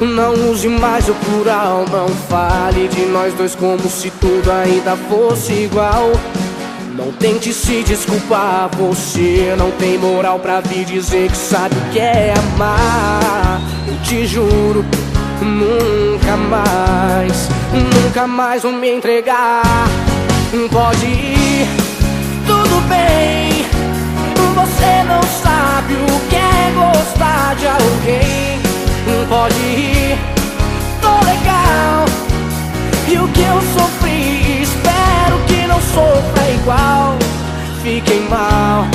Não use mais o plural, não fale de nós dois como se tudo ainda fosse igual. Não tente se desculpar, você não tem moral pra vir dizer que sabe o que é amar. Eu te juro, nunca mais, nunca mais vou me entregar. Pode ir, tudo bem. Você não sabe o eu sofri, espero que não sofra igual. Fiquei mal,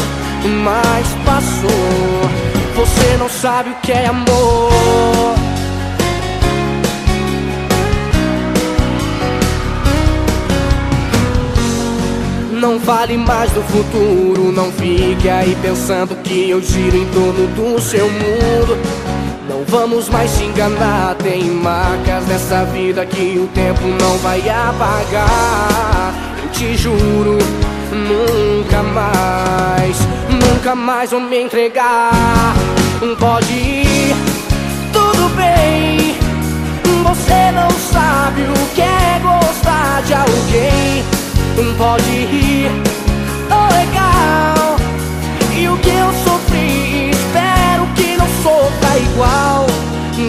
mas passou. Você não sabe o que é amor. Não fale mais do futuro, não fique aí pensando que eu giro em torno do seu mundo. Não vamos mais se enganar, tem marcas nessa vida que o tempo não vai apagar. Eu te juro, nunca mais, nunca mais vou me entregar. Pode ir, tudo bem. Você não sabe o que é gostar de alguém. Pode ir,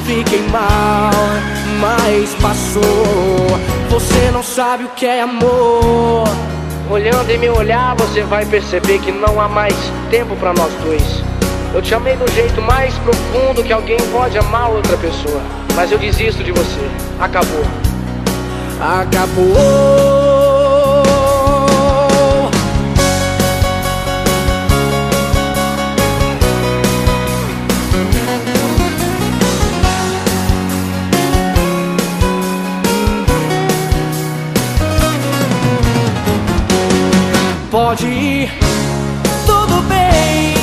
Fiquei mal, mas passou. Você não sabe o que é amor. Olhando em meu olhar, você vai perceber que não há mais tempo para nós dois. Eu te amei do jeito mais profundo que alguém pode amar outra pessoa. Mas eu desisto de você. Acabou. Acabou. Pode ir, tudo bem.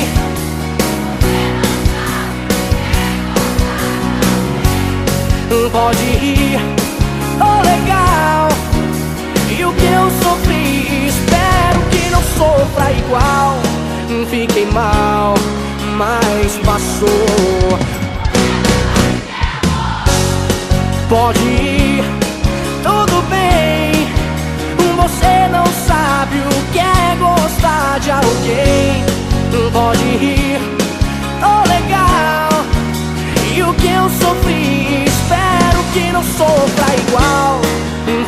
Pode ir, oh legal. E o que eu sofri, espero que não sofra igual. Fiquei mal, mas passou. Pode ir, Pode ir, oh legal. E o que eu sofri, espero que não sofra igual.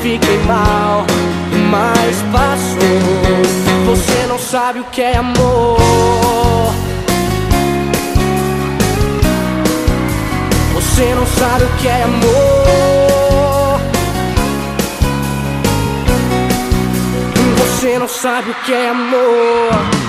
Fiquei mal, mas passou. Você não sabe o que é amor. Você não sabe o que é amor. Você não sabe o que é amor.